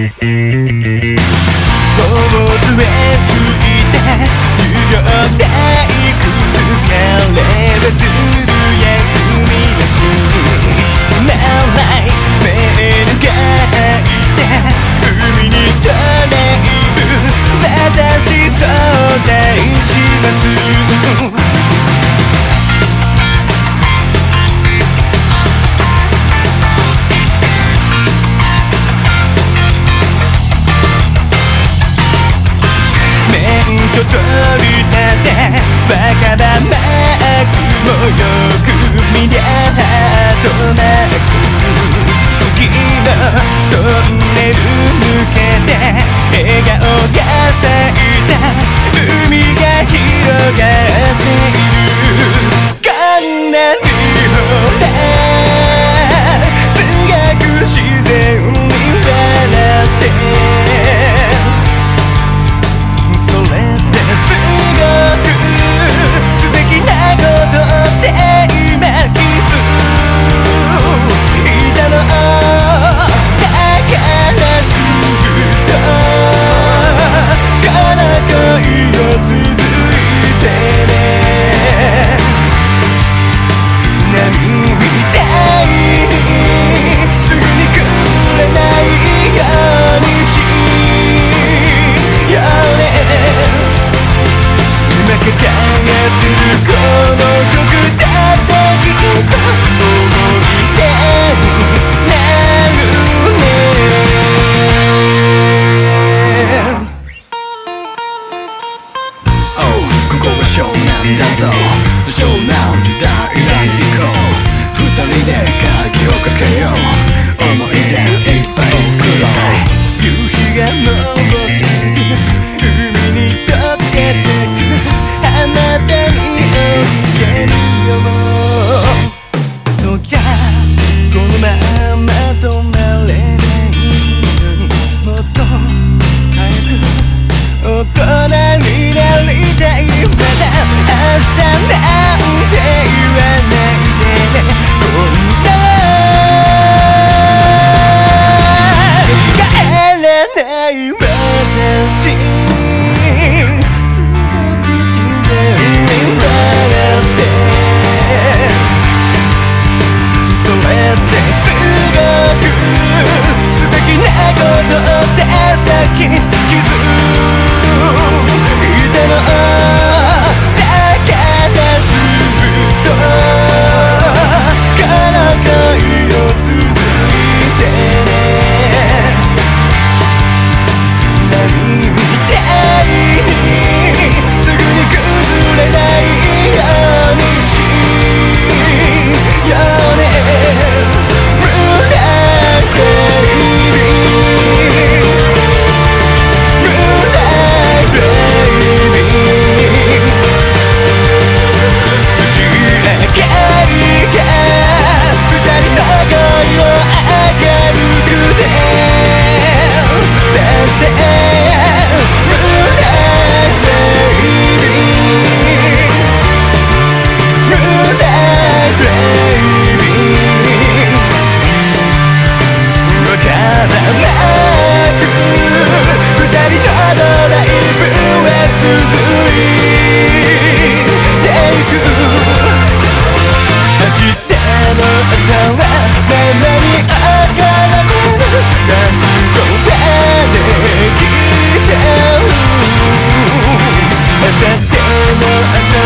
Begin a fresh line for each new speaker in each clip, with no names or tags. Música America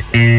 Mm-hmm.